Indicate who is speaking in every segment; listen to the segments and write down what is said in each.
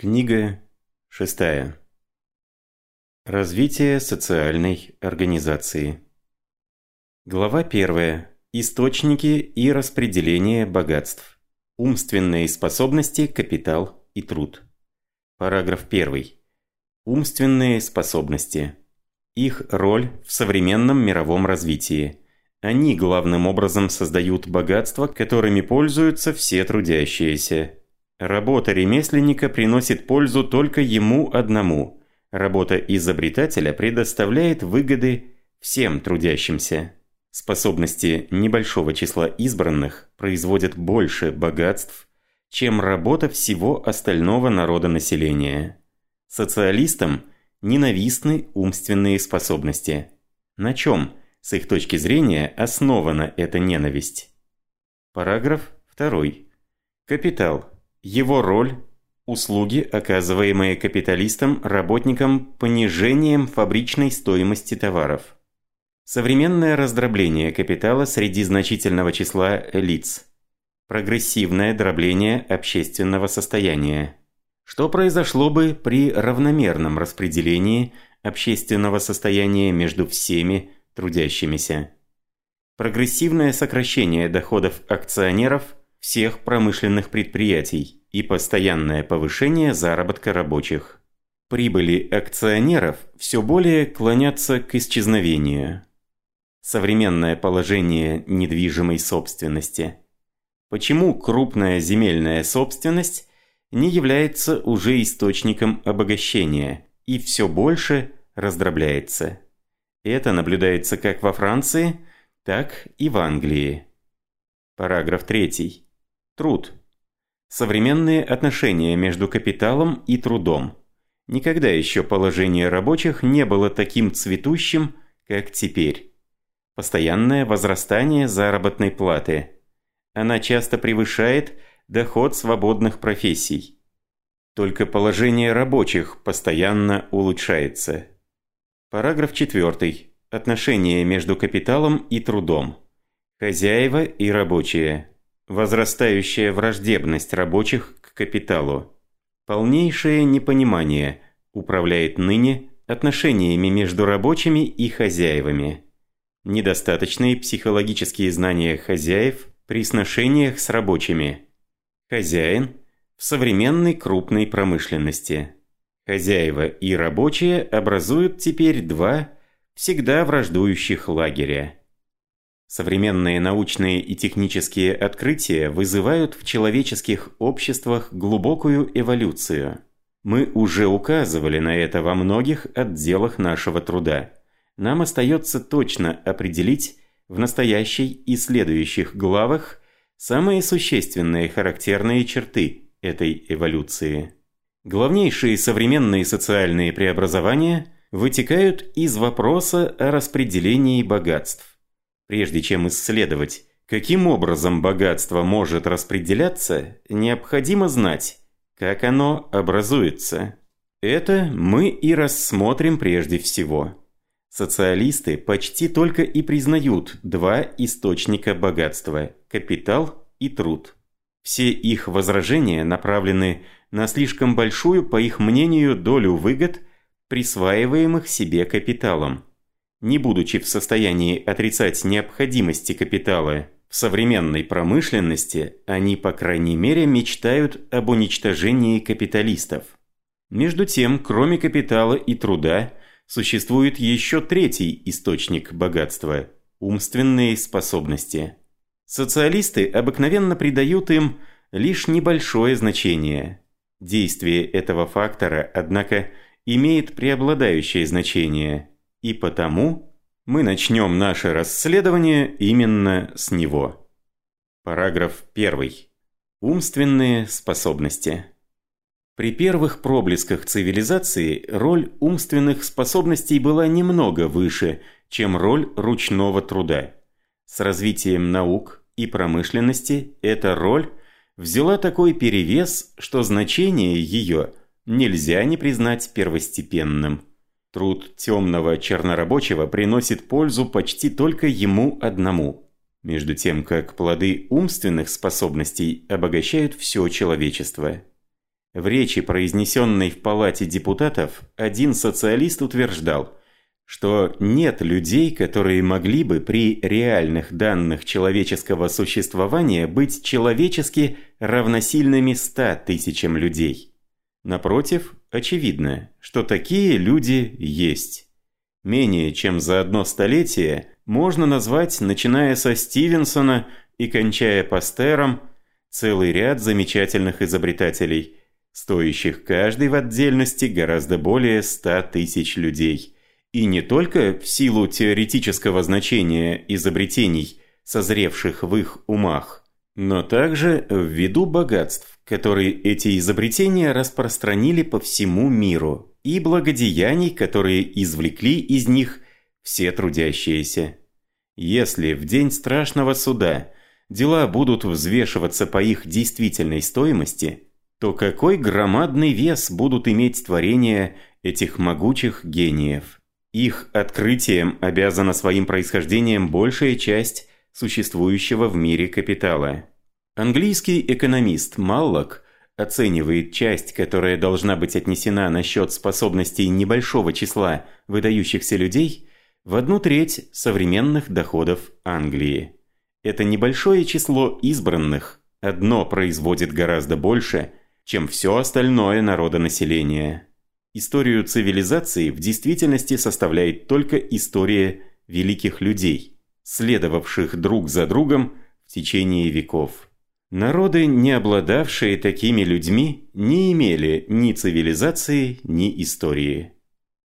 Speaker 1: Книга шестая. Развитие социальной организации. Глава первая. Источники и распределение богатств. Умственные способности, капитал и труд. Параграф первый. Умственные способности. Их роль в современном мировом развитии. Они главным образом создают богатства, которыми пользуются все трудящиеся. Работа ремесленника приносит пользу только ему одному. Работа изобретателя предоставляет выгоды всем трудящимся. Способности небольшого числа избранных производят больше богатств, чем работа всего остального народа населения. Социалистам ненавистны умственные способности. На чем, с их точки зрения, основана эта ненависть? Параграф 2. Капитал его роль – услуги, оказываемые капиталистам работникам понижением фабричной стоимости товаров. Современное раздробление капитала среди значительного числа лиц. Прогрессивное дробление общественного состояния. Что произошло бы при равномерном распределении общественного состояния между всеми трудящимися? Прогрессивное сокращение доходов акционеров – всех промышленных предприятий и постоянное повышение заработка рабочих. Прибыли акционеров все более клонятся к исчезновению. Современное положение недвижимой собственности. Почему крупная земельная собственность не является уже источником обогащения и все больше раздробляется? Это наблюдается как во Франции, так и в Англии. Параграф 3. Труд. Современные отношения между капиталом и трудом. Никогда еще положение рабочих не было таким цветущим, как теперь. Постоянное возрастание заработной платы. Она часто превышает доход свободных профессий. Только положение рабочих постоянно улучшается. Параграф 4. Отношения между капиталом и трудом. Хозяева и рабочие. Возрастающая враждебность рабочих к капиталу. Полнейшее непонимание управляет ныне отношениями между рабочими и хозяевами. Недостаточные психологические знания хозяев при сношениях с рабочими. Хозяин в современной крупной промышленности. Хозяева и рабочие образуют теперь два всегда враждующих лагеря. Современные научные и технические открытия вызывают в человеческих обществах глубокую эволюцию. Мы уже указывали на это во многих отделах нашего труда. Нам остается точно определить в настоящей и следующих главах самые существенные характерные черты этой эволюции. Главнейшие современные социальные преобразования вытекают из вопроса о распределении богатств. Прежде чем исследовать, каким образом богатство может распределяться, необходимо знать, как оно образуется. Это мы и рассмотрим прежде всего. Социалисты почти только и признают два источника богатства – капитал и труд. Все их возражения направлены на слишком большую, по их мнению, долю выгод, присваиваемых себе капиталом – не будучи в состоянии отрицать необходимости капитала в современной промышленности, они, по крайней мере, мечтают об уничтожении капиталистов. Между тем, кроме капитала и труда, существует еще третий источник богатства – умственные способности. Социалисты обыкновенно придают им лишь небольшое значение. Действие этого фактора, однако, имеет преобладающее значение – и потому мы начнем наше расследование именно с него. Параграф 1. Умственные способности. При первых проблесках цивилизации роль умственных способностей была немного выше, чем роль ручного труда. С развитием наук и промышленности эта роль взяла такой перевес, что значение ее нельзя не признать первостепенным. Труд темного чернорабочего приносит пользу почти только ему одному, между тем как плоды умственных способностей обогащают все человечество. В речи, произнесенной в Палате депутатов, один социалист утверждал, что нет людей, которые могли бы при реальных данных человеческого существования быть человечески равносильными 100 тысячам людей. Напротив, очевидно, что такие люди есть. Менее чем за одно столетие можно назвать, начиная со Стивенсона и кончая Пастером, целый ряд замечательных изобретателей, стоящих каждый в отдельности гораздо более 100 тысяч людей – и не только в силу теоретического значения изобретений, созревших в их умах, но также ввиду богатств, которые эти изобретения распространили по всему миру, и благодеяний, которые извлекли из них все трудящиеся. Если в день страшного суда дела будут взвешиваться по их действительной стоимости, то какой громадный вес будут иметь творения этих могучих гениев? Их открытием обязана своим происхождением большая часть существующего в мире капитала. Английский экономист Маллок оценивает часть, которая должна быть отнесена на счет способностей небольшого числа выдающихся людей, в одну треть современных доходов Англии. Это небольшое число избранных одно производит гораздо больше, чем все остальное народонаселение. Историю цивилизации в действительности составляет только история великих людей, следовавших друг за другом в течение веков. Народы, не обладавшие такими людьми, не имели ни цивилизации, ни истории.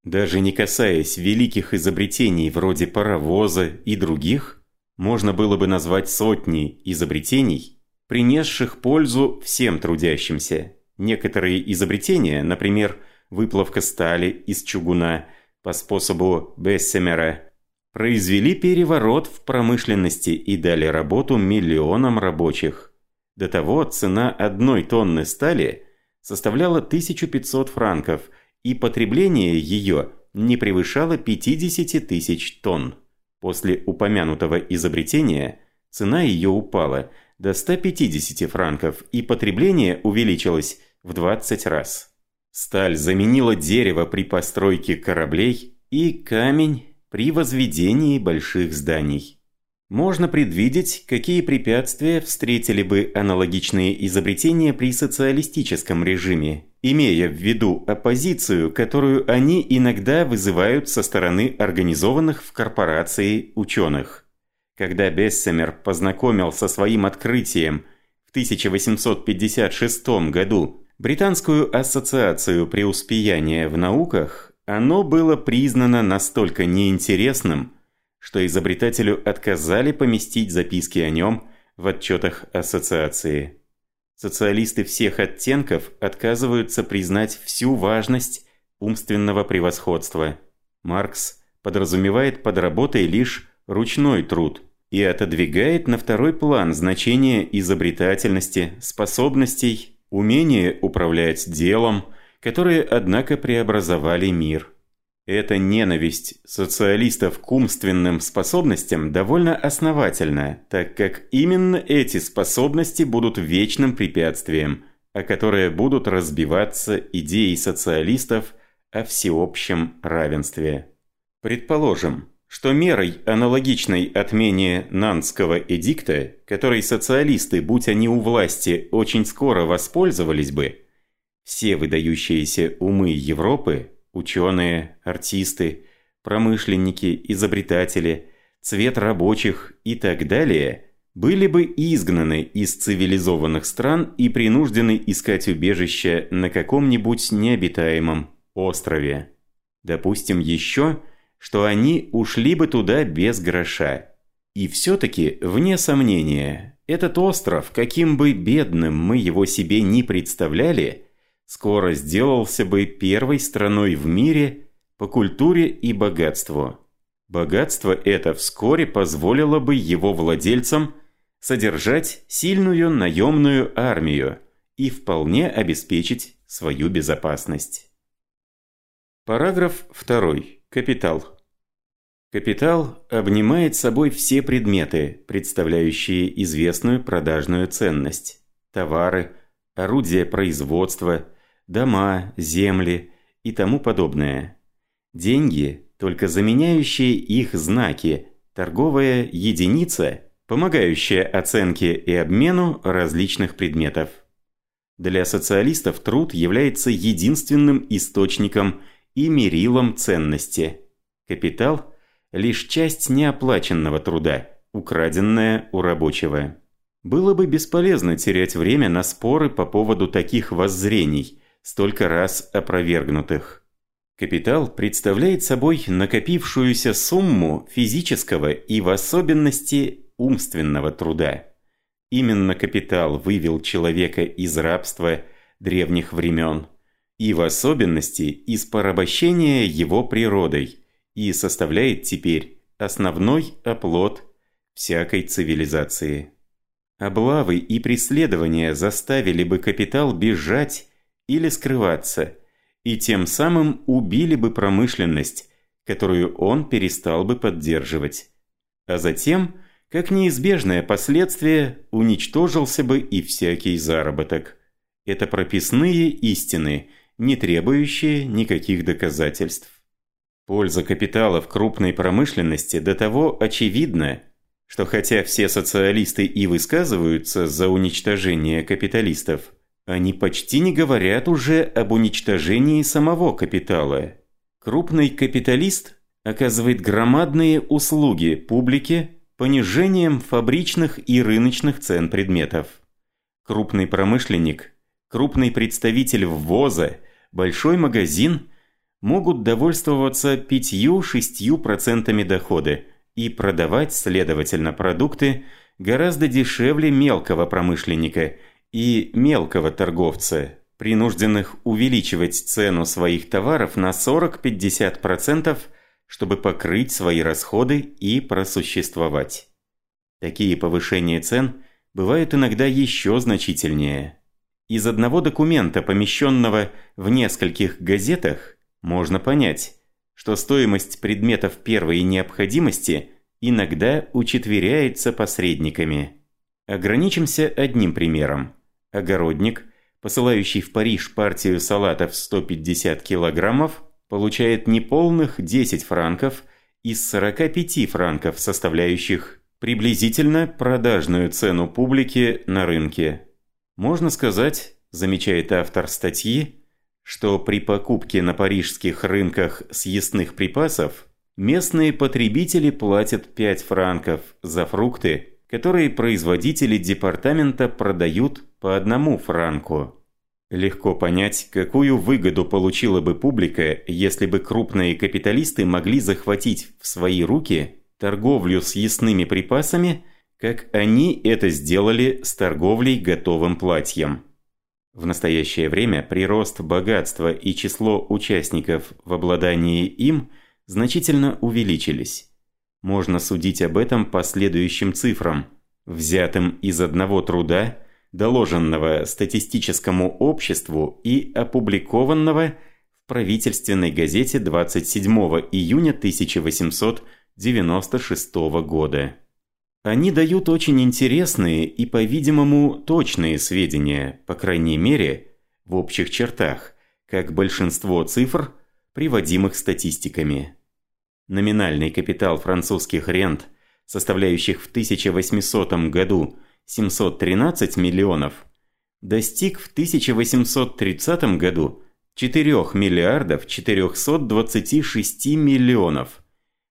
Speaker 1: Даже не касаясь великих изобретений вроде паровоза и других, можно было бы назвать сотни изобретений, принесших пользу всем трудящимся. Некоторые изобретения, например, выплавка стали из чугуна по способу Бессемера, произвели переворот в промышленности и дали работу миллионам рабочих. До того цена одной тонны стали составляла 1500 франков, и потребление ее не превышало 50 тысяч тонн. После упомянутого изобретения цена ее упала до 150 франков, и потребление увеличилось в 20 раз. Сталь заменила дерево при постройке кораблей и камень при возведении больших зданий. Можно предвидеть, какие препятствия встретили бы аналогичные изобретения при социалистическом режиме, имея в виду оппозицию, которую они иногда вызывают со стороны организованных в корпорации ученых. Когда Бессемер познакомил со своим открытием в 1856 году Британскую ассоциацию преуспеяния в науках оно было признано настолько неинтересным, что изобретателю отказали поместить записки о нем в отчетах ассоциации. Социалисты всех оттенков отказываются признать всю важность умственного превосходства. Маркс подразумевает под работой лишь ручной труд и отодвигает на второй план значение изобретательности, способностей умение управлять делом, которые, однако, преобразовали мир. Эта ненависть социалистов к умственным способностям довольно основательна, так как именно эти способности будут вечным препятствием, о которое будут разбиваться идеи социалистов о всеобщем равенстве. Предположим, что мерой, аналогичной отмене Нанского эдикта, которой социалисты, будь они у власти, очень скоро воспользовались бы, все выдающиеся умы Европы, ученые, артисты, промышленники, изобретатели, цвет рабочих и так далее, были бы изгнаны из цивилизованных стран и принуждены искать убежище на каком-нибудь необитаемом острове. Допустим еще – что они ушли бы туда без гроша. И все-таки, вне сомнения, этот остров, каким бы бедным мы его себе ни представляли, скоро сделался бы первой страной в мире по культуре и богатству. Богатство это вскоре позволило бы его владельцам содержать сильную наемную армию и вполне обеспечить свою безопасность. Параграф 2. Капитал. Капитал обнимает собой все предметы, представляющие известную продажную ценность. Товары, орудия производства, дома, земли и тому подобное. Деньги, только заменяющие их знаки, торговая единица, помогающая оценке и обмену различных предметов. Для социалистов труд является единственным источником и мерилом ценности. Капитал – лишь часть неоплаченного труда, украденная у рабочего. Было бы бесполезно терять время на споры по поводу таких воззрений, столько раз опровергнутых. Капитал представляет собой накопившуюся сумму физического и в особенности умственного труда. Именно капитал вывел человека из рабства древних времен, и в особенности из порабощения его природой, и составляет теперь основной оплот всякой цивилизации. Облавы и преследования заставили бы капитал бежать или скрываться, и тем самым убили бы промышленность, которую он перестал бы поддерживать. А затем – как неизбежное последствие, уничтожился бы и всякий заработок. Это прописные истины, не требующие никаких доказательств. Польза капитала в крупной промышленности до того очевидна, что хотя все социалисты и высказываются за уничтожение капиталистов, они почти не говорят уже об уничтожении самого капитала. Крупный капиталист оказывает громадные услуги публике понижением фабричных и рыночных цен предметов. Крупный промышленник, крупный представитель ввоза, большой магазин могут довольствоваться 5-6% дохода и продавать, следовательно, продукты гораздо дешевле мелкого промышленника и мелкого торговца, принужденных увеличивать цену своих товаров на 40-50% чтобы покрыть свои расходы и просуществовать. Такие повышения цен бывают иногда еще значительнее. Из одного документа, помещенного в нескольких газетах, можно понять, что стоимость предметов первой необходимости иногда учетверяется посредниками. Ограничимся одним примером. Огородник, посылающий в Париж партию салатов 150 килограммов, получает неполных 10 франков из 45 франков, составляющих приблизительно продажную цену публики на рынке. Можно сказать, замечает автор статьи, что при покупке на парижских рынках съестных припасов местные потребители платят 5 франков за фрукты, которые производители департамента продают по одному франку. Легко понять, какую выгоду получила бы публика, если бы крупные капиталисты могли захватить в свои руки торговлю с ясными припасами, как они это сделали с торговлей готовым платьем. В настоящее время прирост богатства и число участников в обладании им значительно увеличились. Можно судить об этом по следующим цифрам, взятым из одного труда – доложенного статистическому обществу и опубликованного в правительственной газете 27 июня 1896 года. Они дают очень интересные и, по-видимому, точные сведения, по крайней мере, в общих чертах, как большинство цифр, приводимых статистиками. Номинальный капитал французских рент, составляющих в 1800 году 713 миллионов, достиг в 1830 году 4 миллиардов 426 миллионов,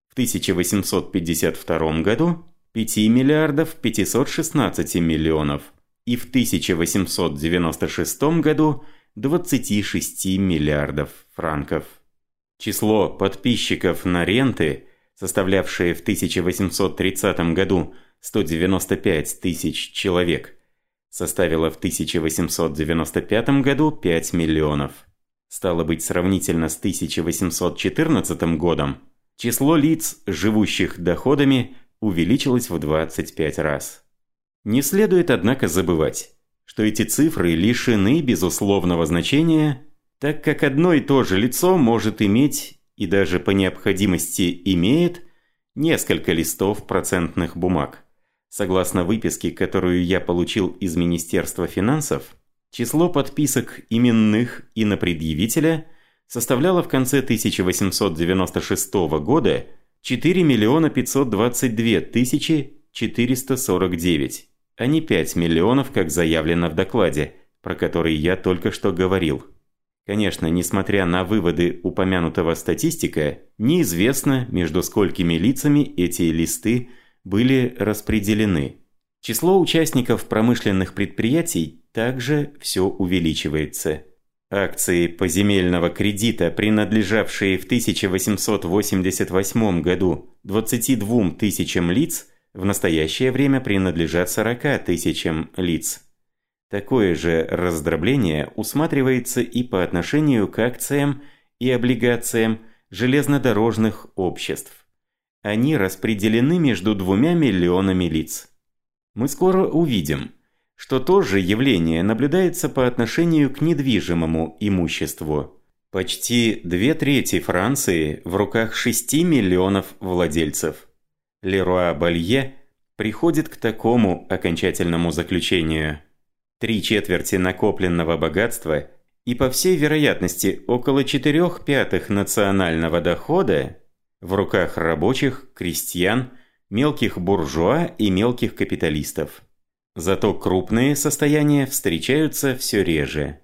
Speaker 1: в 1852 году 5 миллиардов 516 миллионов и в 1896 году 26 миллиардов франков. Число подписчиков на ренты, составлявшее в 1830 году 195 тысяч человек, составила в 1895 году 5 миллионов. Стало быть, сравнительно с 1814 годом, число лиц, живущих доходами, увеличилось в 25 раз. Не следует, однако, забывать, что эти цифры лишены безусловного значения, так как одно и то же лицо может иметь, и даже по необходимости имеет, несколько листов процентных бумаг. Согласно выписке, которую я получил из Министерства финансов, Число подписок именных и на предъявителя составляло в конце 1896 года 4 миллиона 522 тысячи 449, а не 5 миллионов, как заявлено в докладе, про который я только что говорил. Конечно, несмотря на выводы упомянутого статистика, неизвестно, между сколькими лицами эти листы были распределены. Число участников промышленных предприятий также все увеличивается. Акции поземельного кредита, принадлежавшие в 1888 году 22 тысячам лиц, в настоящее время принадлежат 40 тысячам лиц. Такое же раздробление усматривается и по отношению к акциям и облигациям железнодорожных обществ. Они распределены между двумя миллионами лиц. Мы скоро увидим, что то же явление наблюдается по отношению к недвижимому имуществу. Почти две трети Франции в руках 6 миллионов владельцев. Леруа Балье приходит к такому окончательному заключению – три четверти накопленного богатства и, по всей вероятности, около четырех пятых национального дохода в руках рабочих, крестьян, мелких буржуа и мелких капиталистов. Зато крупные состояния встречаются все реже.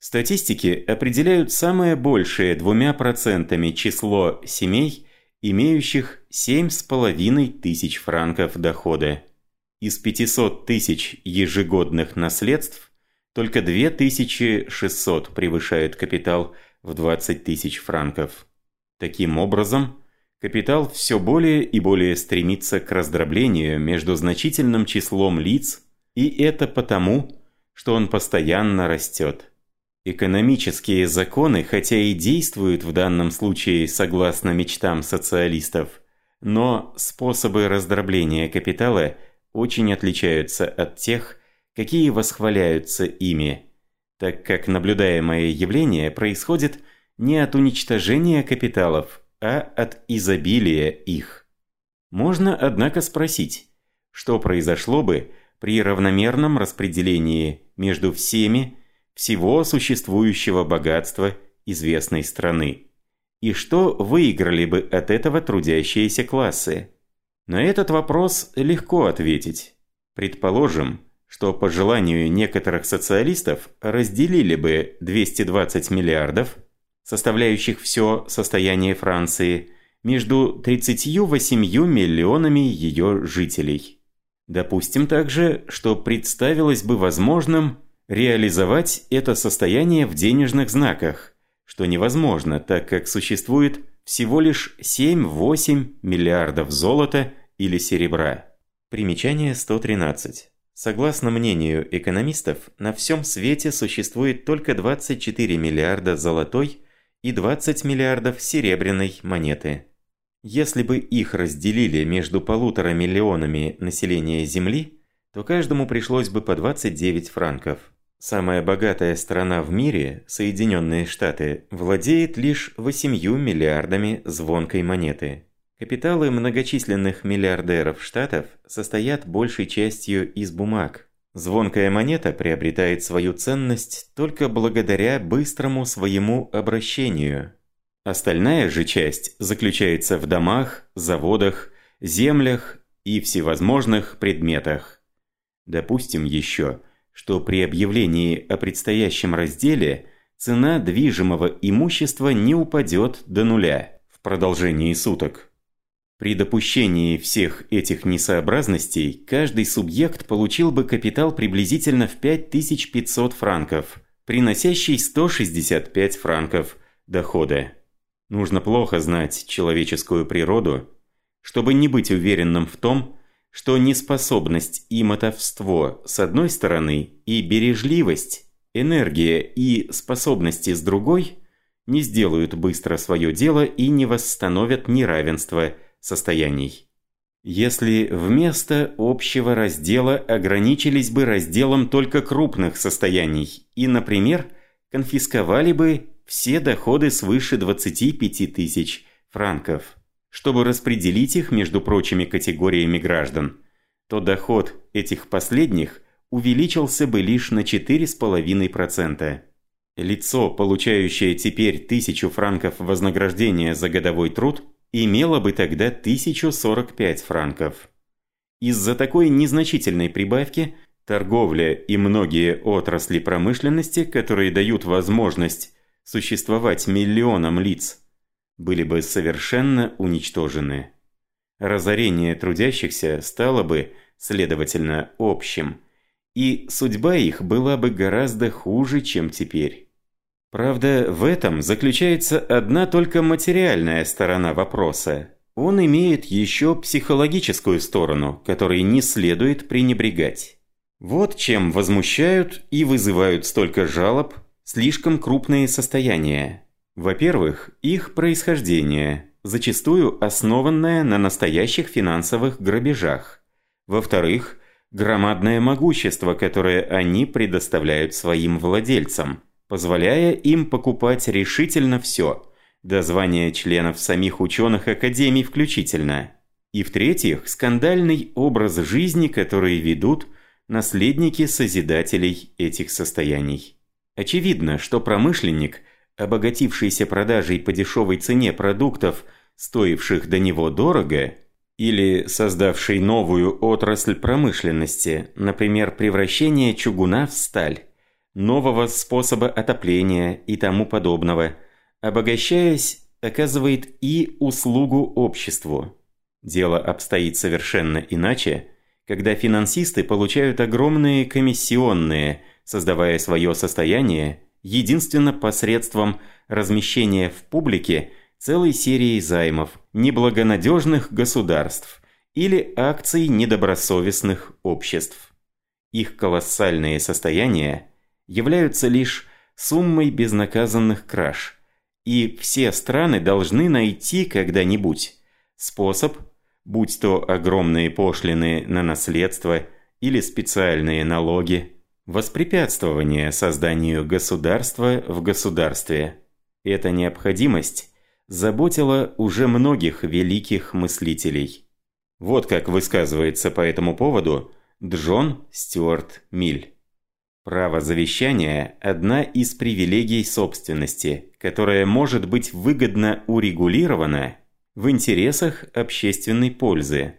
Speaker 1: Статистики определяют самое большее двумя процентами число семей, имеющих 7,5 тысяч франков дохода. Из 500 тысяч ежегодных наследств только 2600 превышают капитал в 20 тысяч франков. Таким образом, капитал все более и более стремится к раздроблению между значительным числом лиц, и это потому, что он постоянно растет. Экономические законы, хотя и действуют в данном случае согласно мечтам социалистов, но способы раздробления капитала – очень отличаются от тех, какие восхваляются ими, так как наблюдаемое явление происходит не от уничтожения капиталов, а от изобилия их. Можно, однако, спросить, что произошло бы при равномерном распределении между всеми всего существующего богатства известной страны, и что выиграли бы от этого трудящиеся классы. На этот вопрос легко ответить. Предположим, что по желанию некоторых социалистов разделили бы 220 миллиардов, составляющих все состояние Франции, между 38 миллионами ее жителей. Допустим также, что представилось бы возможным реализовать это состояние в денежных знаках, что невозможно, так как существует всего лишь 7-8 миллиардов золота или серебра. Примечание 113. Согласно мнению экономистов, на всем свете существует только 24 миллиарда золотой и 20 миллиардов серебряной монеты. Если бы их разделили между полутора миллионами населения Земли, то каждому пришлось бы по 29 франков. Самая богатая страна в мире, Соединенные Штаты, владеет лишь 8 миллиардами звонкой монеты. Капиталы многочисленных миллиардеров Штатов состоят большей частью из бумаг. Звонкая монета приобретает свою ценность только благодаря быстрому своему обращению. Остальная же часть заключается в домах, заводах, землях и всевозможных предметах. Допустим еще – что при объявлении о предстоящем разделе цена движимого имущества не упадет до нуля в продолжении суток. При допущении всех этих несообразностей каждый субъект получил бы капитал приблизительно в 5500 франков, приносящий 165 франков дохода. Нужно плохо знать человеческую природу, чтобы не быть уверенным в том, что неспособность и мотовство с одной стороны и бережливость, энергия и способности с другой не сделают быстро свое дело и не восстановят неравенство состояний. Если вместо общего раздела ограничились бы разделом только крупных состояний и, например, конфисковали бы все доходы свыше 25 тысяч франков – чтобы распределить их между прочими категориями граждан, то доход этих последних увеличился бы лишь на 4,5%. Лицо, получающее теперь 1000 франков вознаграждения за годовой труд, имело бы тогда 1045 франков. Из-за такой незначительной прибавки торговля и многие отрасли промышленности, которые дают возможность существовать миллионам лиц, были бы совершенно уничтожены. Разорение трудящихся стало бы, следовательно, общим, и судьба их была бы гораздо хуже, чем теперь. Правда, в этом заключается одна только материальная сторона вопроса. Он имеет еще психологическую сторону, которой не следует пренебрегать. Вот чем возмущают и вызывают столько жалоб слишком крупные состояния. Во-первых, их происхождение, зачастую основанное на настоящих финансовых грабежах. Во-вторых, громадное могущество, которое они предоставляют своим владельцам, позволяя им покупать решительно все, до звания членов самих ученых академий включительно. И в-третьих, скандальный образ жизни, который ведут наследники созидателей этих состояний. Очевидно, что промышленник – обогатившийся продажей по дешевой цене продуктов, стоивших до него дорого, или создавший новую отрасль промышленности, например, превращение чугуна в сталь, нового способа отопления и тому подобного, обогащаясь, оказывает и услугу обществу. Дело обстоит совершенно иначе, когда финансисты получают огромные комиссионные, создавая свое состояние единственно посредством размещения в публике целой серии займов неблагонадежных государств или акций недобросовестных обществ. Их колоссальные состояния являются лишь суммой безнаказанных краж, и все страны должны найти когда-нибудь способ, будь то огромные пошлины на наследство или специальные налоги, Воспрепятствование созданию государства в государстве. Эта необходимость заботила уже многих великих мыслителей. Вот как высказывается по этому поводу Джон Стюарт Миль. Право завещания – одна из привилегий собственности, которая может быть выгодно урегулирована в интересах общественной пользы.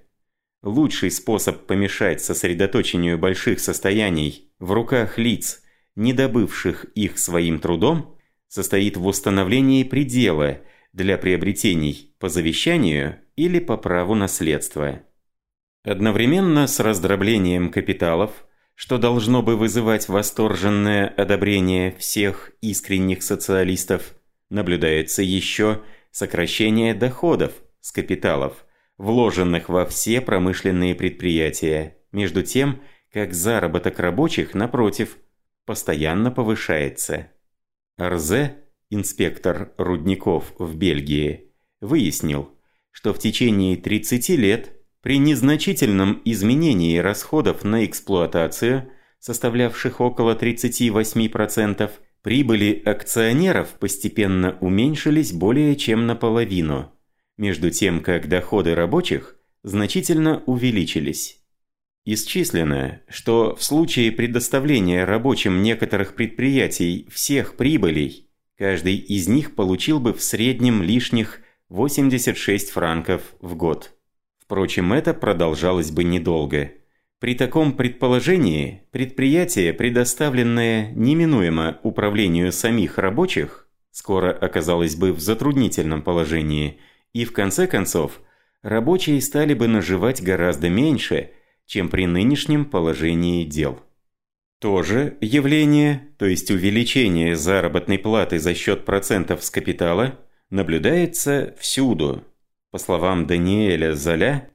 Speaker 1: Лучший способ помешать сосредоточению больших состояний в руках лиц, не добывших их своим трудом, состоит в установлении предела для приобретений по завещанию или по праву наследства. Одновременно с раздроблением капиталов, что должно бы вызывать восторженное одобрение всех искренних социалистов, наблюдается еще сокращение доходов с капиталов, вложенных во все промышленные предприятия, между тем, как заработок рабочих, напротив, постоянно повышается. Арзе, инспектор рудников в Бельгии, выяснил, что в течение 30 лет при незначительном изменении расходов на эксплуатацию, составлявших около 38%, прибыли акционеров постепенно уменьшились более чем наполовину – между тем как доходы рабочих значительно увеличились. Исчислено, что в случае предоставления рабочим некоторых предприятий всех прибылей, каждый из них получил бы в среднем лишних 86 франков в год. Впрочем, это продолжалось бы недолго. При таком предположении предприятие, предоставленное неминуемо управлению самих рабочих, скоро оказалось бы в затруднительном положении – и в конце концов, рабочие стали бы наживать гораздо меньше, чем при нынешнем положении дел. То же явление, то есть увеличение заработной платы за счет процентов с капитала, наблюдается всюду. По словам Даниэля Золя,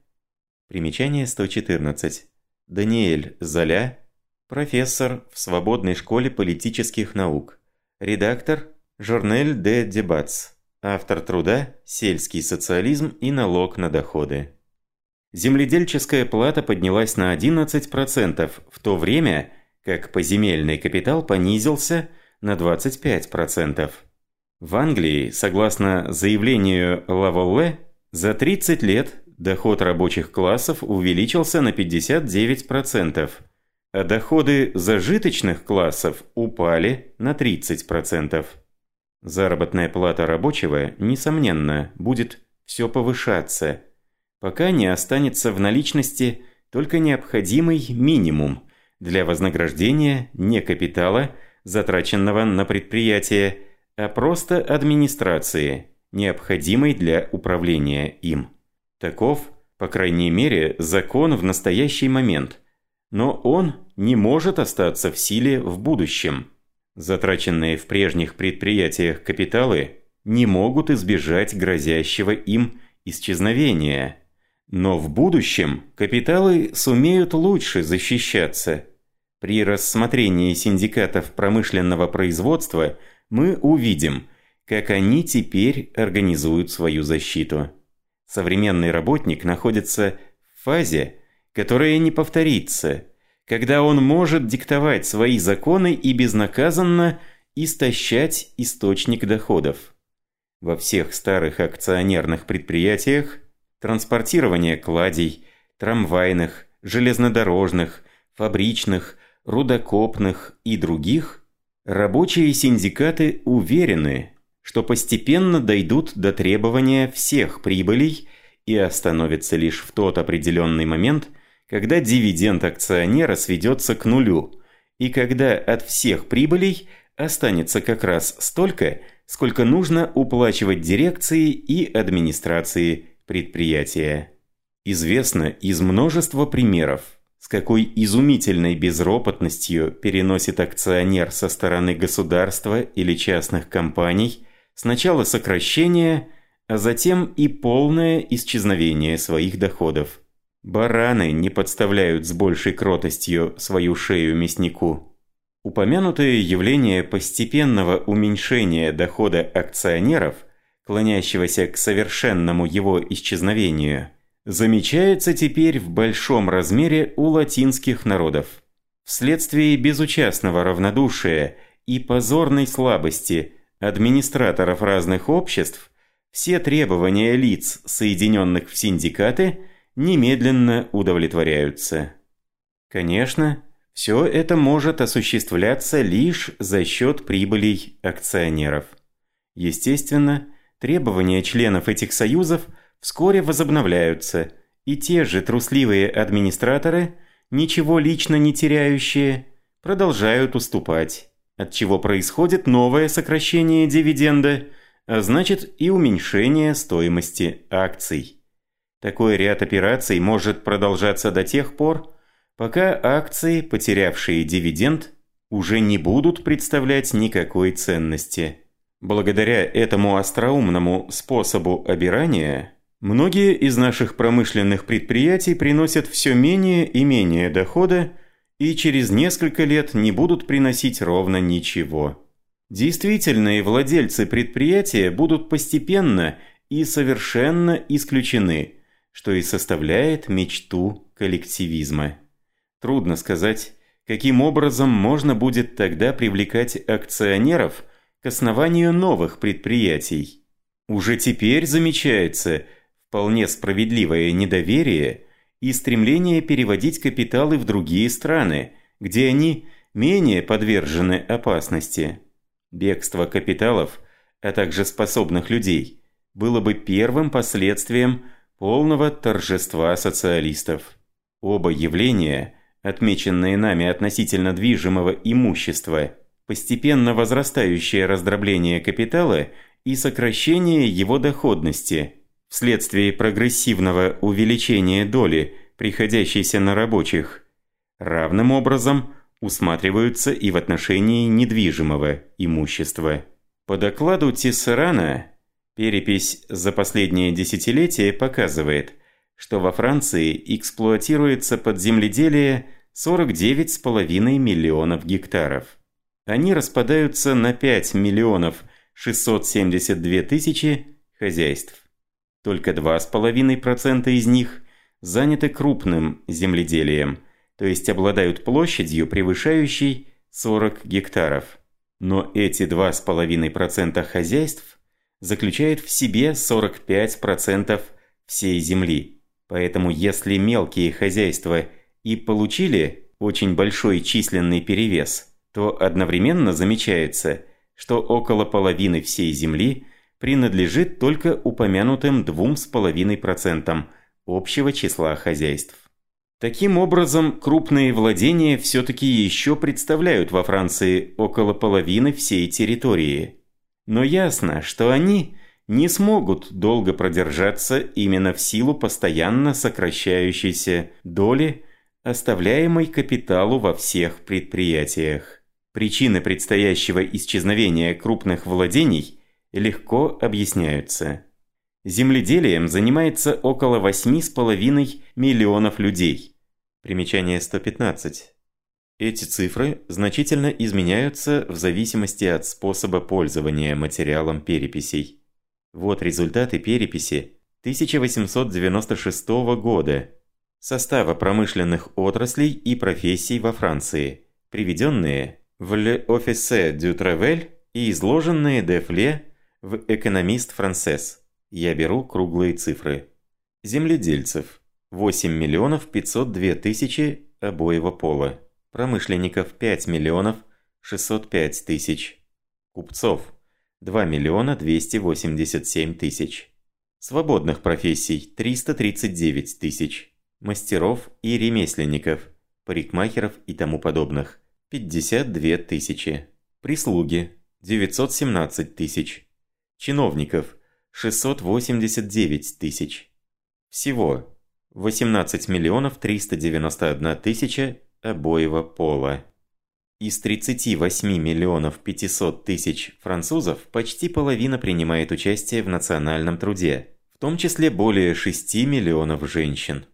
Speaker 1: примечание 114, Даниэль Золя, профессор в Свободной школе политических наук, редактор «Журнель де Дебатс», Автор труда «Сельский социализм и налог на доходы». Земледельческая плата поднялась на 11%, в то время как поземельный капитал понизился на 25%. В Англии, согласно заявлению Лаволле, за 30 лет доход рабочих классов увеличился на 59%, а доходы зажиточных классов упали на 30%. Заработная плата рабочего, несомненно, будет все повышаться, пока не останется в наличности только необходимый минимум для вознаграждения не капитала, затраченного на предприятие, а просто администрации, необходимой для управления им. Таков, по крайней мере, закон в настоящий момент, но он не может остаться в силе в будущем. Затраченные в прежних предприятиях капиталы не могут избежать грозящего им исчезновения. Но в будущем капиталы сумеют лучше защищаться. При рассмотрении синдикатов промышленного производства мы увидим, как они теперь организуют свою защиту. Современный работник находится в фазе, которая не повторится – когда он может диктовать свои законы и безнаказанно истощать источник доходов. Во всех старых акционерных предприятиях транспортирование кладей, трамвайных, железнодорожных, фабричных, рудокопных и других, рабочие синдикаты уверены, что постепенно дойдут до требования всех прибылей и остановятся лишь в тот определенный момент – когда дивиденд акционера сведется к нулю, и когда от всех прибылей останется как раз столько, сколько нужно уплачивать дирекции и администрации предприятия. Известно из множества примеров, с какой изумительной безропотностью переносит акционер со стороны государства или частных компаний сначала сокращение, а затем и полное исчезновение своих доходов. Бараны не подставляют с большей кротостью свою шею мяснику. Упомянутое явление постепенного уменьшения дохода акционеров, клонящегося к совершенному его исчезновению, замечается теперь в большом размере у латинских народов. Вследствие безучастного равнодушия и позорной слабости администраторов разных обществ, все требования лиц, соединенных в синдикаты – немедленно удовлетворяются. Конечно, все это может осуществляться лишь за счет прибылей акционеров. Естественно, требования членов этих союзов вскоре возобновляются, и те же трусливые администраторы, ничего лично не теряющие, продолжают уступать, от чего происходит новое сокращение дивиденда, а значит и уменьшение стоимости акций. Такой ряд операций может продолжаться до тех пор, пока акции, потерявшие дивиденд, уже не будут представлять никакой ценности. Благодаря этому остроумному способу обирания, многие из наших промышленных предприятий приносят все менее и менее дохода и через несколько лет не будут приносить ровно ничего. Действительные владельцы предприятия будут постепенно и совершенно исключены – что и составляет мечту коллективизма. Трудно сказать, каким образом можно будет тогда привлекать акционеров к основанию новых предприятий. Уже теперь замечается вполне справедливое недоверие и стремление переводить капиталы в другие страны, где они менее подвержены опасности. Бегство капиталов, а также способных людей, было бы первым последствием полного торжества социалистов. Оба явления, отмеченные нами относительно движимого имущества, постепенно возрастающее раздробление капитала и сокращение его доходности вследствие прогрессивного увеличения доли, приходящейся на рабочих, равным образом усматриваются и в отношении недвижимого имущества. По докладу Тессерана, Перепись за последнее десятилетие показывает, что во Франции эксплуатируется под земледелие 49,5 миллионов гектаров. Они распадаются на 5 миллионов 672 тысячи хозяйств. Только 2,5% из них заняты крупным земледелием, то есть обладают площадью, превышающей 40 гектаров. Но эти 2,5% хозяйств заключает в себе 45% всей земли. Поэтому если мелкие хозяйства и получили очень большой численный перевес, то одновременно замечается, что около половины всей земли принадлежит только упомянутым 2,5% общего числа хозяйств. Таким образом, крупные владения все-таки еще представляют во Франции около половины всей территории. Но ясно, что они не смогут долго продержаться именно в силу постоянно сокращающейся доли, оставляемой капиталу во всех предприятиях. Причины предстоящего исчезновения крупных владений легко объясняются. Земледелием занимается около 8,5 миллионов людей. Примечание 115. Эти цифры значительно изменяются в зависимости от способа пользования материалом переписей. Вот результаты переписи 1896 года состава промышленных отраслей и профессий во Франции, приведенные в Le Office du Travail и изложенные Дефле в Экономист Францесс. Я беру круглые цифры. Земледельцев 8 миллионов 502 тысячи обоего пола. Промышленников 5 миллионов 605 тысяч. Купцов 2 миллиона 287 тысяч. Свободных профессий 339 тысяч. Мастеров и ремесленников, парикмахеров и тому подобных 52 тысячи. Прислуги 917 тысяч. Чиновников 689 тысяч. Всего 18 миллионов 391 тысяча обоего пола. Из 38 миллионов 500 тысяч французов почти половина принимает участие в национальном труде, в том числе более 6 миллионов женщин.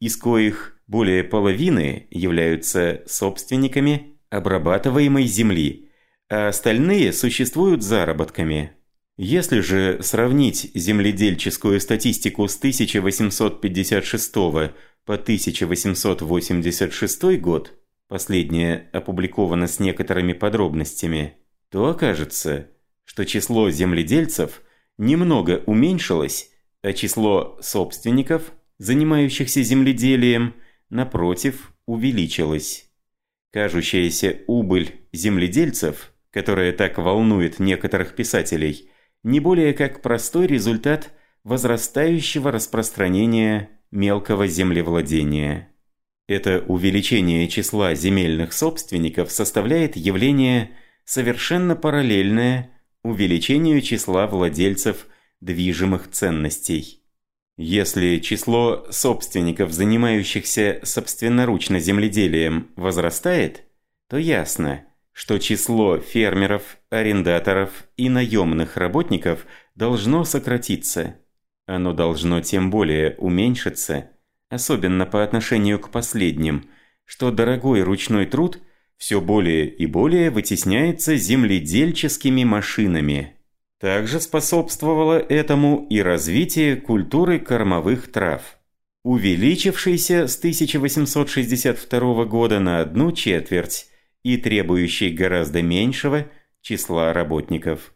Speaker 1: Из коих более половины являются собственниками обрабатываемой земли, а остальные существуют заработками – если же сравнить земледельческую статистику с 1856 по 1886 год, последняя опубликована с некоторыми подробностями, то окажется, что число земледельцев немного уменьшилось, а число собственников, занимающихся земледелием, напротив, увеличилось. Кажущаяся убыль земледельцев, которая так волнует некоторых писателей – не более как простой результат возрастающего распространения мелкого землевладения. Это увеличение числа земельных собственников составляет явление совершенно параллельное увеличению числа владельцев движимых ценностей. Если число собственников, занимающихся собственноручно земледелием, возрастает, то ясно, что число фермеров, арендаторов и наемных работников должно сократиться. Оно должно тем более уменьшиться, особенно по отношению к последним, что дорогой ручной труд все более и более вытесняется земледельческими машинами. Также способствовало этому и развитие культуры кормовых трав, увеличившейся с 1862 года на одну четверть, и требующий гораздо меньшего числа работников.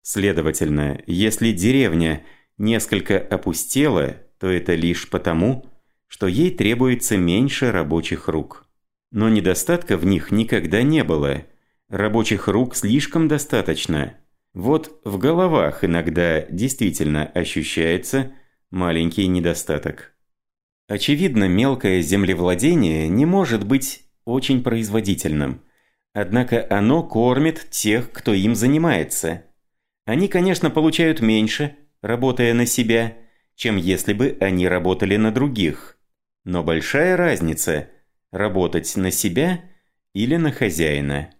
Speaker 1: Следовательно, если деревня несколько опустела, то это лишь потому, что ей требуется меньше рабочих рук. Но недостатка в них никогда не было. Рабочих рук слишком достаточно. Вот в головах иногда действительно ощущается маленький недостаток. Очевидно, мелкое землевладение не может быть очень производительным. Однако оно кормит тех, кто им занимается. Они, конечно, получают меньше, работая на себя, чем если бы они работали на других. Но большая разница – работать на себя или на хозяина.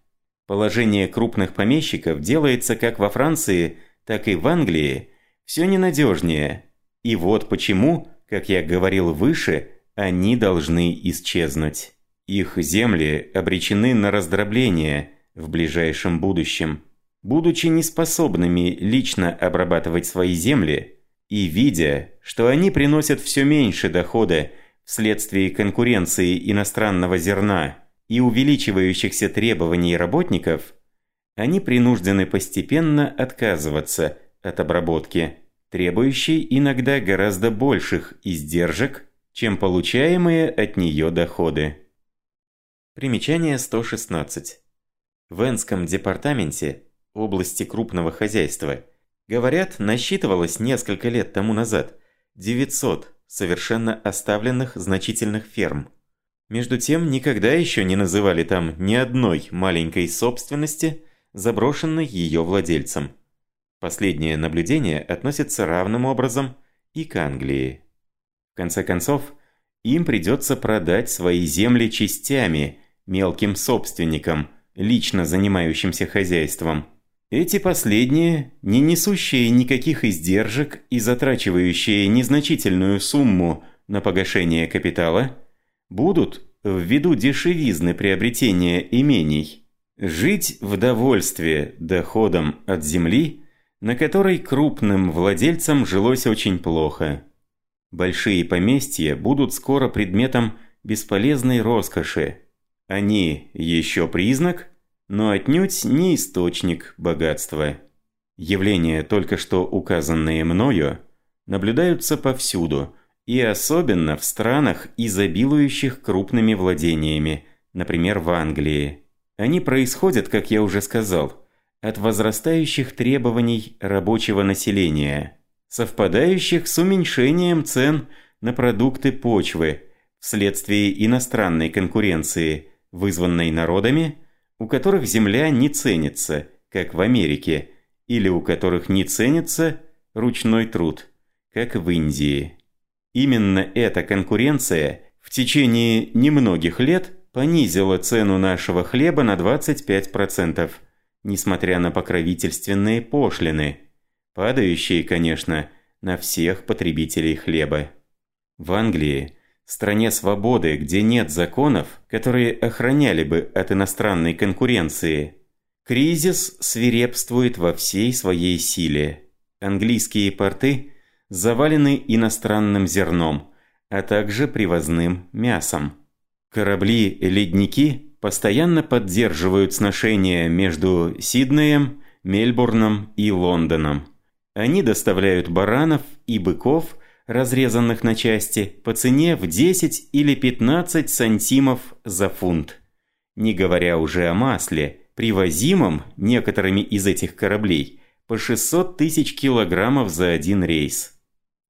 Speaker 1: Положение крупных помещиков делается как во Франции, так и в Англии все ненадежнее. И вот почему, как я говорил выше, они должны исчезнуть. Их земли обречены на раздробление в ближайшем будущем. Будучи неспособными лично обрабатывать свои земли и видя, что они приносят все меньше дохода вследствие конкуренции иностранного зерна и увеличивающихся требований работников, они принуждены постепенно отказываться от обработки, требующей иногда гораздо больших издержек, чем получаемые от нее доходы. Примечание 116. В Энском департаменте области крупного хозяйства, говорят, насчитывалось несколько лет тому назад 900 совершенно оставленных значительных ферм. Между тем, никогда еще не называли там ни одной маленькой собственности, заброшенной ее владельцем. Последнее наблюдение относится равным образом и к Англии. В конце концов, им придется продать свои земли частями мелким собственникам, лично занимающимся хозяйством. Эти последние, не несущие никаких издержек и затрачивающие незначительную сумму на погашение капитала, будут, ввиду дешевизны приобретения имений, жить в довольстве доходом от земли, на которой крупным владельцам жилось очень плохо. Большие поместья будут скоро предметом бесполезной роскоши. Они еще признак – но отнюдь не источник богатства. Явления, только что указанные мною, наблюдаются повсюду, и особенно в странах, изобилующих крупными владениями, например, в Англии. Они происходят, как я уже сказал, от возрастающих требований рабочего населения, совпадающих с уменьшением цен на продукты почвы вследствие иностранной конкуренции, вызванной народами, у которых земля не ценится, как в Америке, или у которых не ценится ручной труд, как в Индии. Именно эта конкуренция в течение немногих лет понизила цену нашего хлеба на 25%, несмотря на покровительственные пошлины, падающие, конечно, на всех потребителей хлеба. В Англии стране свободы, где нет законов, которые охраняли бы от иностранной конкуренции, кризис свирепствует во всей своей силе. Английские порты завалены иностранным зерном, а также привозным мясом. Корабли-ледники постоянно поддерживают сношения между Сиднеем, Мельбурном и Лондоном. Они доставляют баранов и быков – разрезанных на части, по цене в 10 или 15 сантимов за фунт. Не говоря уже о масле, привозимом некоторыми из этих кораблей по 600 тысяч килограммов за один рейс.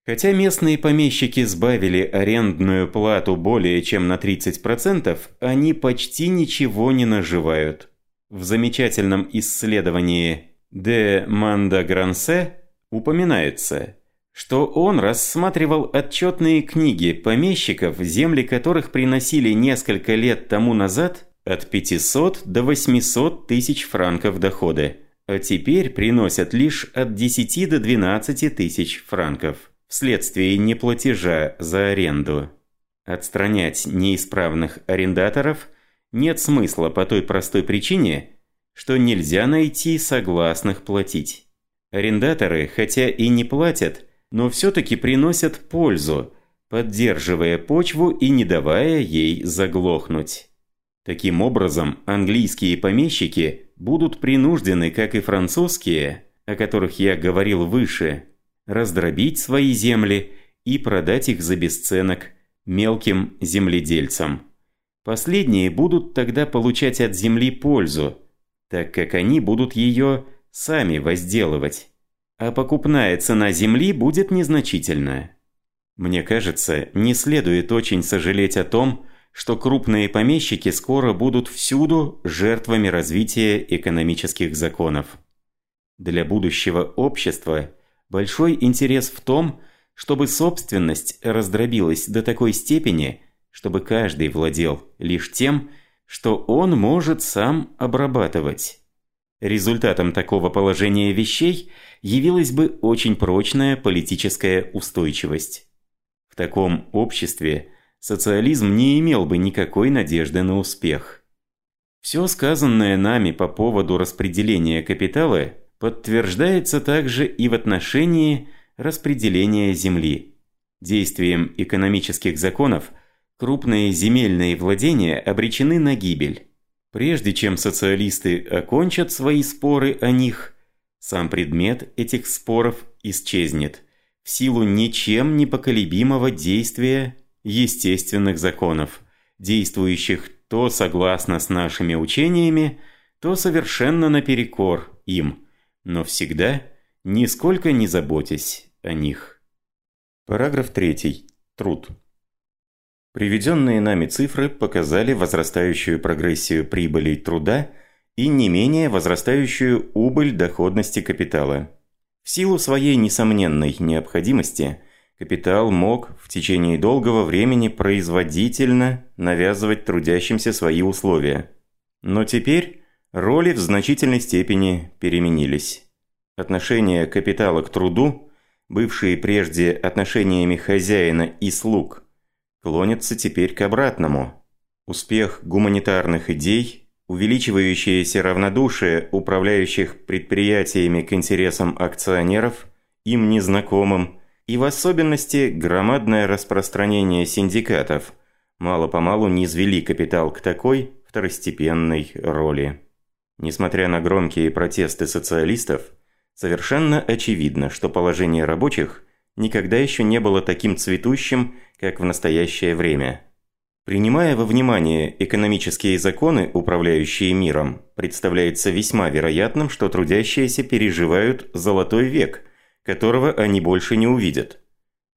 Speaker 1: Хотя местные помещики сбавили арендную плату более чем на 30%, они почти ничего не наживают. В замечательном исследовании «De Manda Granse» упоминается – что он рассматривал отчетные книги помещиков, земли которых приносили несколько лет тому назад от 500 до 800 тысяч франков дохода, а теперь приносят лишь от 10 до 12 тысяч франков вследствие неплатежа за аренду. Отстранять неисправных арендаторов нет смысла по той простой причине, что нельзя найти согласных платить. Арендаторы, хотя и не платят, но все-таки приносят пользу, поддерживая почву и не давая ей заглохнуть. Таким образом, английские помещики будут принуждены, как и французские, о которых я говорил выше, раздробить свои земли и продать их за бесценок мелким земледельцам. Последние будут тогда получать от земли пользу, так как они будут ее сами возделывать а покупная цена земли будет незначительная. Мне кажется, не следует очень сожалеть о том, что крупные помещики скоро будут всюду жертвами развития экономических законов. Для будущего общества большой интерес в том, чтобы собственность раздробилась до такой степени, чтобы каждый владел лишь тем, что он может сам обрабатывать. Результатом такого положения вещей – явилась бы очень прочная политическая устойчивость. В таком обществе социализм не имел бы никакой надежды на успех. Все сказанное нами по поводу распределения капитала подтверждается также и в отношении распределения земли. Действием экономических законов крупные земельные владения обречены на гибель. Прежде чем социалисты окончат свои споры о них – сам предмет этих споров исчезнет в силу ничем непоколебимого действия естественных законов, действующих то согласно с нашими учениями, то совершенно наперекор им, но всегда нисколько не заботясь о них. Параграф 3. Труд. Приведенные нами цифры показали возрастающую прогрессию прибылей труда и не менее возрастающую убыль доходности капитала. В силу своей несомненной необходимости, капитал мог в течение долгого времени производительно навязывать трудящимся свои условия. Но теперь роли в значительной степени переменились. Отношение капитала к труду, бывшие прежде отношениями хозяина и слуг, клонятся теперь к обратному. Успех гуманитарных идей увеличивающееся равнодушие управляющих предприятиями к интересам акционеров, им незнакомым, и в особенности громадное распространение синдикатов мало-помалу низвели капитал к такой второстепенной роли. Несмотря на громкие протесты социалистов, совершенно очевидно, что положение рабочих никогда еще не было таким цветущим, как в настоящее время – Принимая во внимание экономические законы, управляющие миром, представляется весьма вероятным, что трудящиеся переживают золотой век, которого они больше не увидят.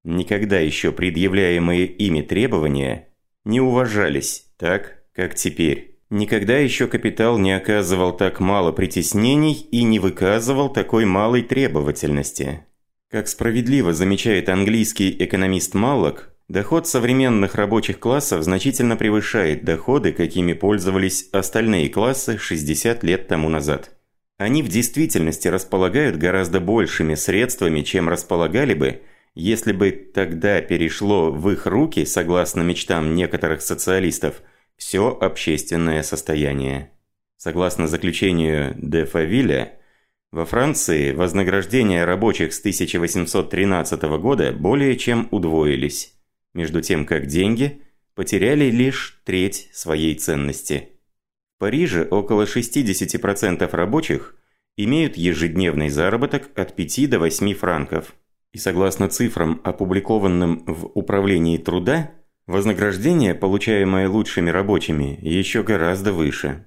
Speaker 1: Никогда еще предъявляемые ими требования не уважались так, как теперь. Никогда еще капитал не оказывал так мало притеснений и не выказывал такой малой требовательности. Как справедливо замечает английский экономист Маллок, Доход современных рабочих классов значительно превышает доходы, какими пользовались остальные классы 60 лет тому назад. Они в действительности располагают гораздо большими средствами, чем располагали бы, если бы тогда перешло в их руки, согласно мечтам некоторых социалистов, все общественное состояние. Согласно заключению де Фавиля, во Франции вознаграждения рабочих с 1813 года более чем удвоились между тем как деньги потеряли лишь треть своей ценности. В Париже около 60% рабочих имеют ежедневный заработок от 5 до 8 франков. И согласно цифрам, опубликованным в Управлении труда, вознаграждение, получаемое лучшими рабочими, еще гораздо выше.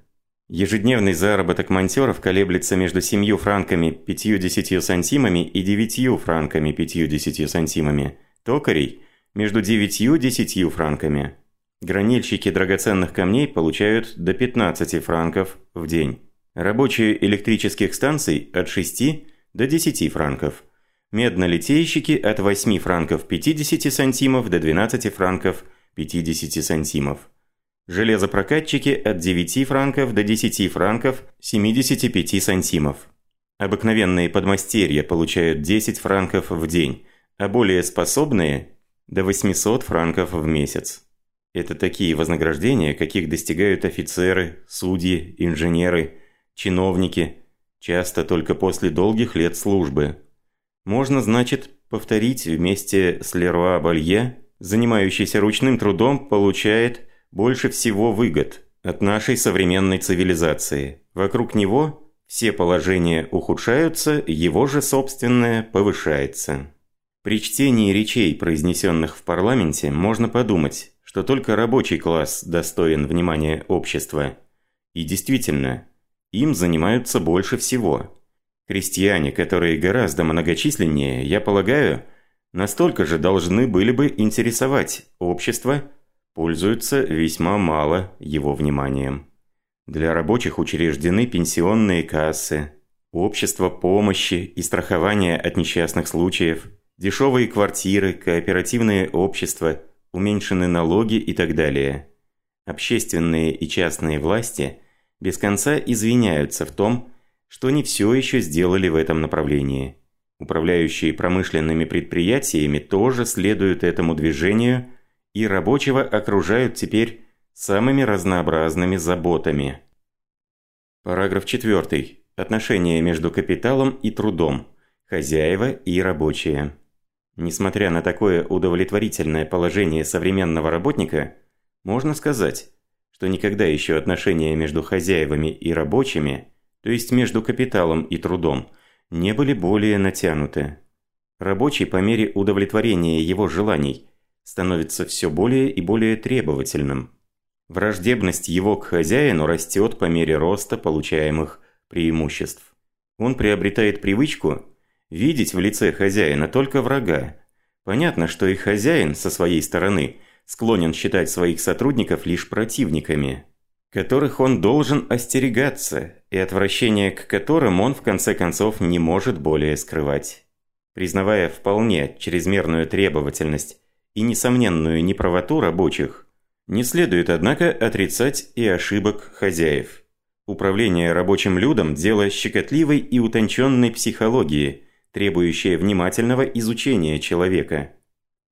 Speaker 1: Ежедневный заработок монтёров колеблется между 7 франками 50 сантимами и 9 франками 50 сантимами, токарей – между 9 и 10 франками. Гранильщики драгоценных камней получают до 15 франков в день. Рабочие электрических станций от 6 до 10 франков. Меднолитейщики от 8 франков 50 сантимов до 12 франков 50 сантимов. Железопрокатчики от 9 франков до 10 франков 75 сантимов. Обыкновенные подмастерья получают 10 франков в день, а более способные до 800 франков в месяц. Это такие вознаграждения, каких достигают офицеры, судьи, инженеры, чиновники, часто только после долгих лет службы. Можно, значит, повторить вместе с Леруа Балье, занимающийся ручным трудом, получает больше всего выгод от нашей современной цивилизации. Вокруг него все положения ухудшаются, его же собственное повышается. При чтении речей, произнесенных в парламенте, можно подумать, что только рабочий класс достоин внимания общества. И действительно, им занимаются больше всего. Крестьяне, которые гораздо многочисленнее, я полагаю, настолько же должны были бы интересовать общество, пользуются весьма мало его вниманием. Для рабочих учреждены пенсионные кассы, общество помощи и страхования от несчастных случаев – дешевые квартиры, кооперативные общества, уменьшены налоги и так далее. Общественные и частные власти без конца извиняются в том, что не все еще сделали в этом направлении. Управляющие промышленными предприятиями тоже следуют этому движению и рабочего окружают теперь самыми разнообразными заботами. Параграф 4. Отношения между капиталом и трудом. Хозяева и рабочие. Несмотря на такое удовлетворительное положение современного работника, можно сказать, что никогда еще отношения между хозяевами и рабочими, то есть между капиталом и трудом, не были более натянуты. Рабочий по мере удовлетворения его желаний становится все более и более требовательным. враждебность его к хозяину растет по мере роста получаемых преимуществ. Он приобретает привычку видеть в лице хозяина только врага. Понятно, что и хозяин со своей стороны склонен считать своих сотрудников лишь противниками, которых он должен остерегаться и отвращение к которым он в конце концов не может более скрывать. Признавая вполне чрезмерную требовательность и несомненную неправоту рабочих, не следует, однако, отрицать и ошибок хозяев. Управление рабочим людом – дело щекотливой и утонченной психологии, требующее внимательного изучения человека.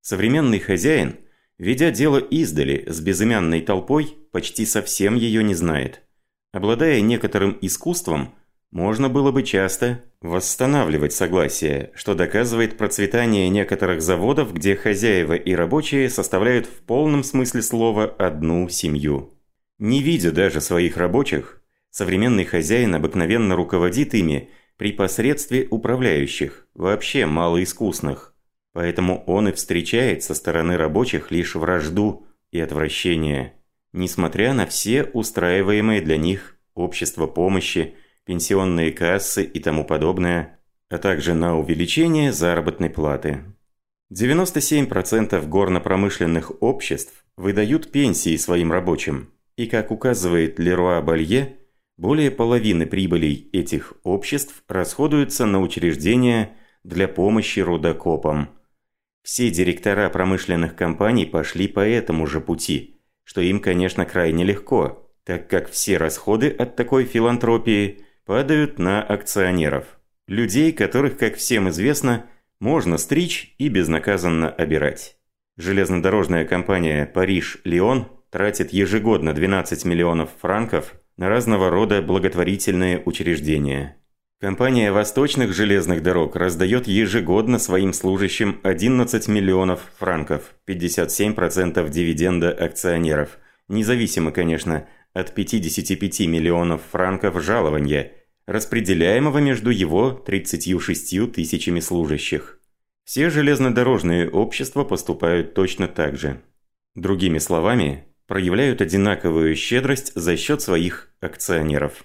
Speaker 1: Современный хозяин, ведя дело издали с безымянной толпой, почти совсем ее не знает. Обладая некоторым искусством, можно было бы часто восстанавливать согласие, что доказывает процветание некоторых заводов, где хозяева и рабочие составляют в полном смысле слова одну семью. Не видя даже своих рабочих, современный хозяин обыкновенно руководит ими при посредстве управляющих, вообще малоискусных. Поэтому он и встречает со стороны рабочих лишь вражду и отвращение, несмотря на все устраиваемые для них общество помощи, пенсионные кассы и тому подобное, а также на увеличение заработной платы. 97% горно-промышленных обществ выдают пенсии своим рабочим, и, как указывает Леруа Балье, более половины прибылей этих обществ расходуются на учреждения для помощи рудокопам. Все директора промышленных компаний пошли по этому же пути, что им, конечно, крайне легко, так как все расходы от такой филантропии падают на акционеров. Людей, которых, как всем известно, можно стричь и безнаказанно обирать. Железнодорожная компания «Париж-Лион» тратит ежегодно 12 миллионов франков на разного рода благотворительные учреждения. Компания Восточных железных дорог раздает ежегодно своим служащим 11 миллионов франков, 57% дивиденда акционеров, независимо, конечно, от 55 миллионов франков жалования, распределяемого между его 36 тысячами служащих. Все железнодорожные общества поступают точно так же. Другими словами, проявляют одинаковую щедрость за счет своих акционеров.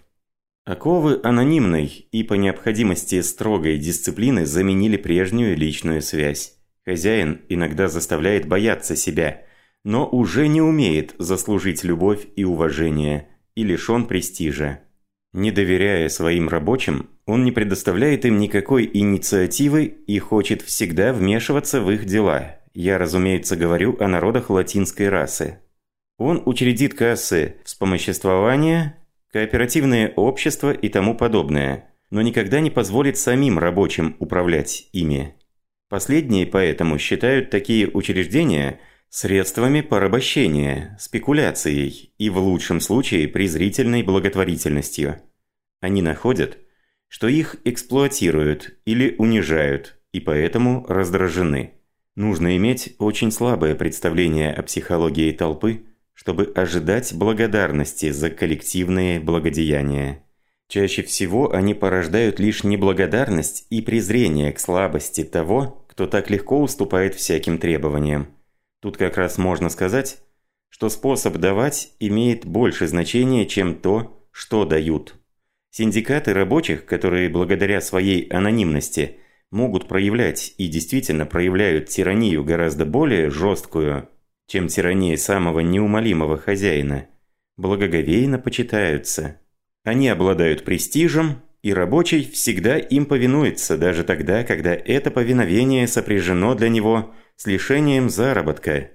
Speaker 1: Оковы анонимной и по необходимости строгой дисциплины заменили прежнюю личную связь. Хозяин иногда заставляет бояться себя – но уже не умеет заслужить любовь и уважение, и лишен престижа. Не доверяя своим рабочим, он не предоставляет им никакой инициативы и хочет всегда вмешиваться в их дела. Я, разумеется, говорю о народах латинской расы. Он учредит кассы вспомоществования, кооперативные общества и тому подобное, но никогда не позволит самим рабочим управлять ими. Последние поэтому считают такие учреждения – средствами порабощения, спекуляцией и в лучшем случае презрительной благотворительностью. Они находят, что их эксплуатируют или унижают и поэтому раздражены. Нужно иметь очень слабое представление о психологии толпы, чтобы ожидать благодарности за коллективные благодеяния. Чаще всего они порождают лишь неблагодарность и презрение к слабости того, кто так легко уступает всяким требованиям. Тут как раз можно сказать, что способ давать имеет больше значения, чем то, что дают. Синдикаты рабочих, которые благодаря своей анонимности могут проявлять и действительно проявляют тиранию гораздо более жесткую, чем тирания самого неумолимого хозяина, благоговейно почитаются. Они обладают престижем, и рабочий всегда им повинуется, даже тогда, когда это повиновение сопряжено для него с лишением заработка.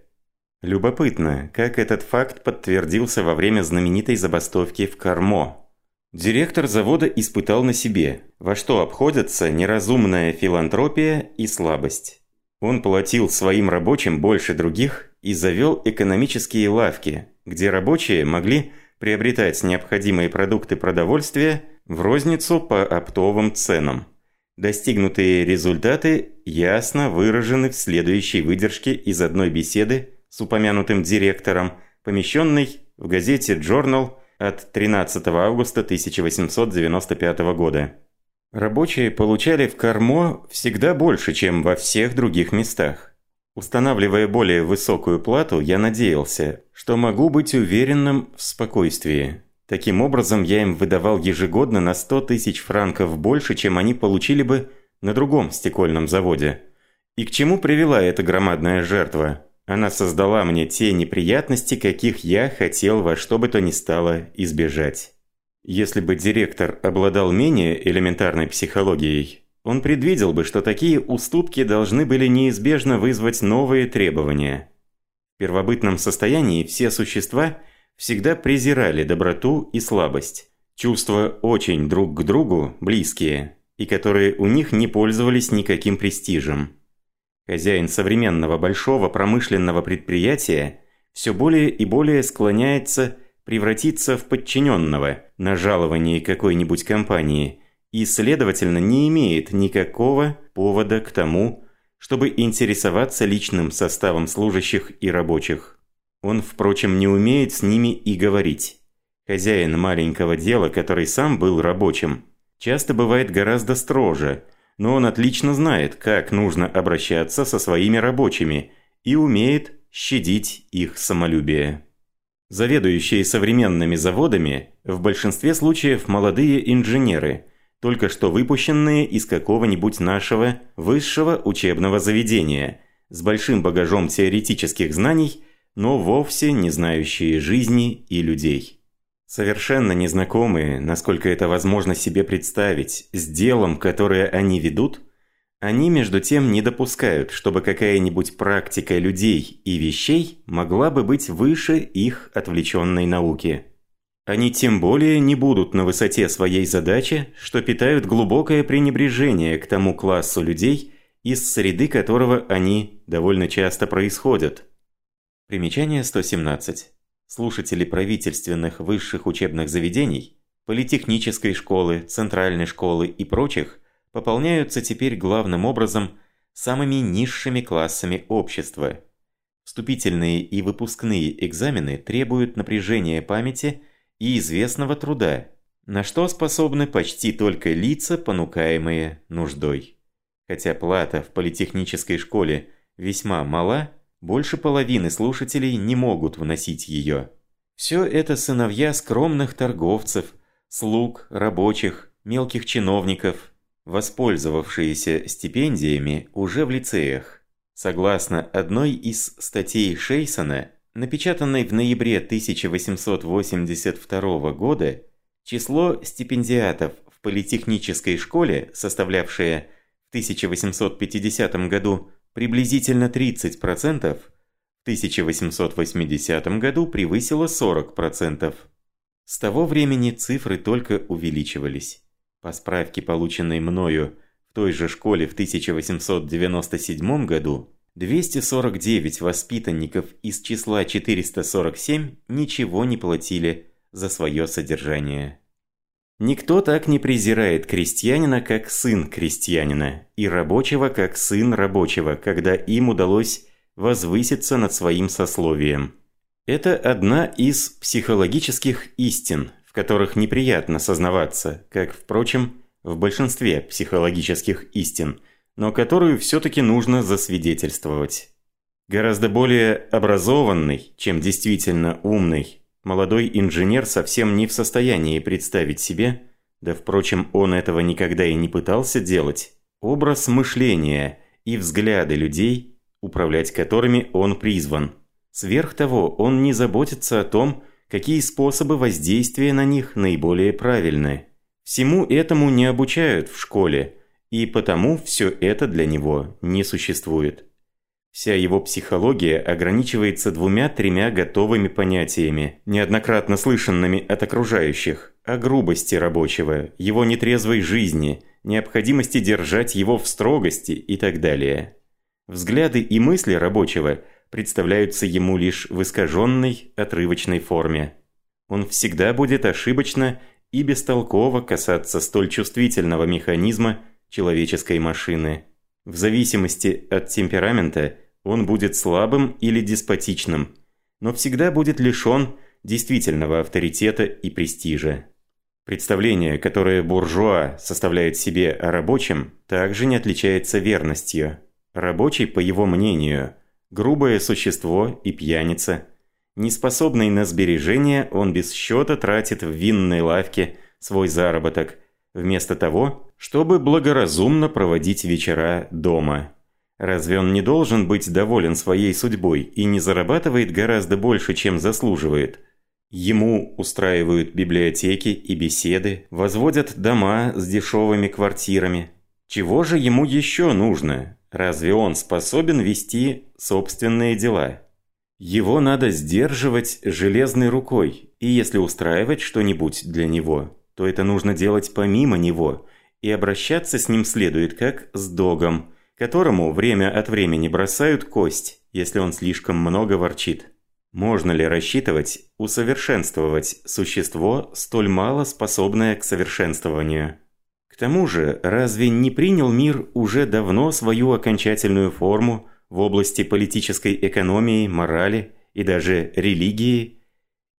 Speaker 1: Любопытно, как этот факт подтвердился во время знаменитой забастовки в Кармо. Директор завода испытал на себе, во что обходятся неразумная филантропия и слабость. Он платил своим рабочим больше других и завел экономические лавки, где рабочие могли приобретать необходимые продукты продовольствия в розницу по оптовым ценам. Достигнутые результаты ясно выражены в следующей выдержке из одной беседы с упомянутым директором, помещенной в газете Journal от 13 августа 1895 года. Рабочие получали в Кармо всегда больше, чем во всех других местах. Устанавливая более высокую плату, я надеялся, что могу быть уверенным в спокойствии. Таким образом, я им выдавал ежегодно на 100 тысяч франков больше, чем они получили бы на другом стекольном заводе. И к чему привела эта громадная жертва? Она создала мне те неприятности, каких я хотел во что бы то ни стало избежать. Если бы директор обладал менее элементарной психологией, он предвидел бы, что такие уступки должны были неизбежно вызвать новые требования. В первобытном состоянии все существа всегда презирали доброту и слабость, чувства очень друг к другу близкие, и которые у них не пользовались никаким престижем. Хозяин современного большого промышленного предприятия все более и более склоняется превратиться в подчиненного на жаловании какой-нибудь компании – и, следовательно, не имеет никакого повода к тому, чтобы интересоваться личным составом служащих и рабочих. Он, впрочем, не умеет с ними и говорить. Хозяин маленького дела, который сам был рабочим, часто бывает гораздо строже, но он отлично знает, как нужно обращаться со своими рабочими и умеет щадить их самолюбие. Заведующие современными заводами в большинстве случаев молодые инженеры – только что выпущенные из какого-нибудь нашего высшего учебного заведения, с большим багажом теоретических знаний, но вовсе не знающие жизни и людей. Совершенно незнакомые, насколько это возможно себе представить, с делом, которое они ведут, они между тем не допускают, чтобы какая-нибудь практика людей и вещей могла бы быть выше их отвлеченной науки. Они тем более не будут на высоте своей задачи, что питают глубокое пренебрежение к тому классу людей, из среды которого они довольно часто происходят. Примечание 117. Слушатели правительственных высших учебных заведений, политехнической школы, центральной школы и прочих пополняются теперь главным образом самыми низшими классами общества. Вступительные и выпускные экзамены требуют напряжения памяти – и известного труда, на что способны почти только лица, понукаемые нуждой. Хотя плата в политехнической школе весьма мала, больше половины слушателей не могут вносить ее. Все это сыновья скромных торговцев, слуг, рабочих, мелких чиновников, воспользовавшиеся стипендиями уже в лицеях. Согласно одной из статей Шейсона, напечатанной в ноябре 1882 года, число стипендиатов в политехнической школе, составлявшее в 1850 году приблизительно 30%, в 1880 году превысило 40%. С того времени цифры только увеличивались. По справке, полученной мною в той же школе в 1897 году, 249 воспитанников из числа 447 ничего не платили за свое содержание. Никто так не презирает крестьянина, как сын крестьянина, и рабочего, как сын рабочего, когда им удалось возвыситься над своим сословием. Это одна из психологических истин, в которых неприятно сознаваться, как, впрочем, в большинстве психологических истин – но которую все-таки нужно засвидетельствовать. Гораздо более образованный, чем действительно умный, молодой инженер совсем не в состоянии представить себе, да впрочем он этого никогда и не пытался делать, образ мышления и взгляды людей, управлять которыми он призван. Сверх того, он не заботится о том, какие способы воздействия на них наиболее правильны. Всему этому не обучают в школе, и потому все это для него не существует. Вся его психология ограничивается двумя-тремя готовыми понятиями, неоднократно слышанными от окружающих, о грубости рабочего, его нетрезвой жизни, необходимости держать его в строгости и так далее. Взгляды и мысли рабочего представляются ему лишь в искаженной, отрывочной форме. Он всегда будет ошибочно и бестолково касаться столь чувствительного механизма, человеческой машины. В зависимости от темперамента он будет слабым или деспотичным, но всегда будет лишен действительного авторитета и престижа. Представление, которое буржуа составляет себе о рабочем, также не отличается верностью. Рабочий, по его мнению, грубое существо и пьяница. Неспособный на сбережения, он без счета тратит в винной лавке свой заработок, вместо того, чтобы благоразумно проводить вечера дома. Разве он не должен быть доволен своей судьбой и не зарабатывает гораздо больше, чем заслуживает? Ему устраивают библиотеки и беседы, возводят дома с дешевыми квартирами. Чего же ему еще нужно? Разве он способен вести собственные дела? Его надо сдерживать железной рукой, и если устраивать что-нибудь для него, то это нужно делать помимо него, и обращаться с ним следует как с догом, которому время от времени бросают кость, если он слишком много ворчит. Можно ли рассчитывать усовершенствовать существо, столь мало способное к совершенствованию? К тому же, разве не принял мир уже давно свою окончательную форму в области политической экономии, морали и даже религии?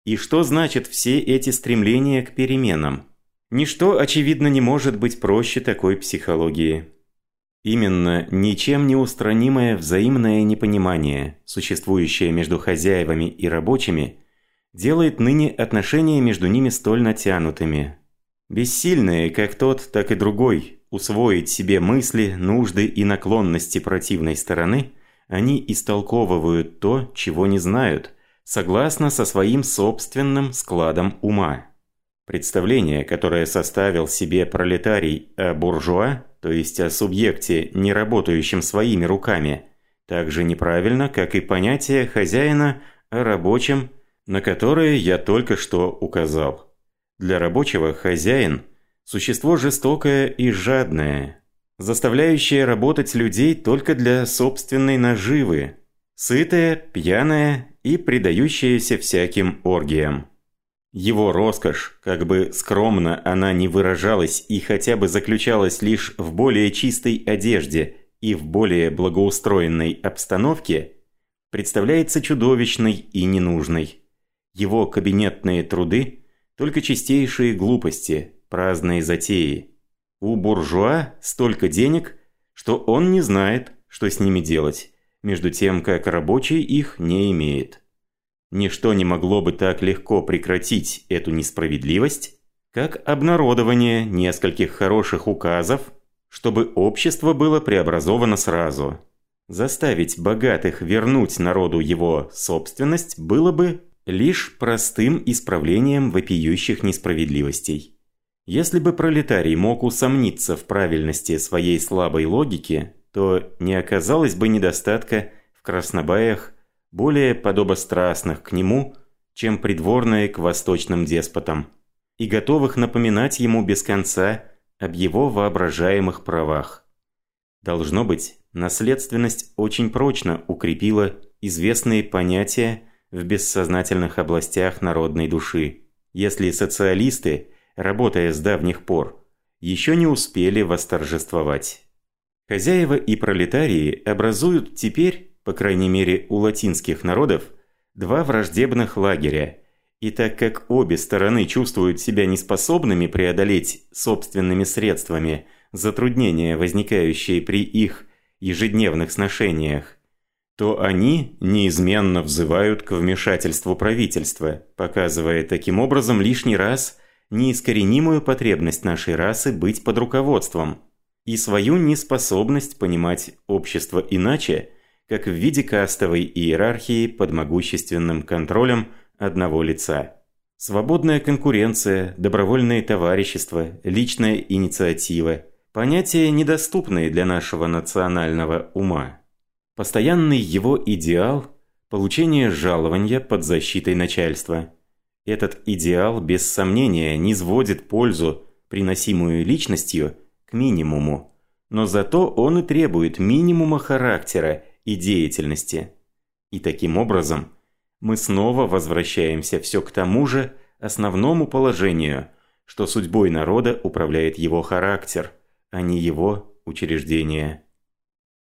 Speaker 1: И что значит все эти стремления к переменам? Ничто, очевидно, не может быть проще такой психологии. Именно ничем не устранимое взаимное непонимание, существующее между хозяевами и рабочими, делает ныне отношения между ними столь натянутыми. Бессильные, как тот, так и другой, усвоить себе мысли, нужды и наклонности противной стороны, они истолковывают то, чего не знают, согласно со своим собственным складом ума. Представление, которое составил себе пролетарий о буржуа, то есть о субъекте, не работающем своими руками, так же неправильно, как и понятие хозяина о рабочем, на которое я только что указал. Для рабочего хозяин – существо жестокое и жадное, заставляющее работать людей только для собственной наживы, сытое, пьяное и предающееся всяким оргиям. Его роскошь, как бы скромно она не выражалась и хотя бы заключалась лишь в более чистой одежде и в более благоустроенной обстановке, представляется чудовищной и ненужной. Его кабинетные труды – только чистейшие глупости, праздные затеи. У буржуа столько денег, что он не знает, что с ними делать, между тем как рабочий их не имеет. Ничто не могло бы так легко прекратить эту несправедливость, как обнародование нескольких хороших указов, чтобы общество было преобразовано сразу. Заставить богатых вернуть народу его собственность было бы лишь простым исправлением вопиющих несправедливостей. Если бы пролетарий мог усомниться в правильности своей слабой логики, то не оказалось бы недостатка в краснобаях более подобострастных к нему, чем придворные к восточным деспотам, и готовых напоминать ему без конца об его воображаемых правах. Должно быть, наследственность очень прочно укрепила известные понятия в бессознательных областях народной души, если социалисты, работая с давних пор, еще не успели восторжествовать. Хозяева и пролетарии образуют теперь по крайней мере у латинских народов, два враждебных лагеря. И так как обе стороны чувствуют себя неспособными преодолеть собственными средствами затруднения, возникающие при их ежедневных сношениях, то они неизменно взывают к вмешательству правительства, показывая таким образом лишний раз неискоренимую потребность нашей расы быть под руководством и свою неспособность понимать общество иначе, как в виде кастовой иерархии под могущественным контролем одного лица. Свободная конкуренция, добровольное товарищество, личная инициатива – понятия, недоступные для нашего национального ума. Постоянный его идеал – получение жалования под защитой начальства. Этот идеал, без сомнения, не сводит пользу, приносимую личностью, к минимуму. Но зато он и требует минимума характера и деятельности. И таким образом мы снова возвращаемся все к тому же основному положению, что судьбой народа управляет его характер, а не его учреждение.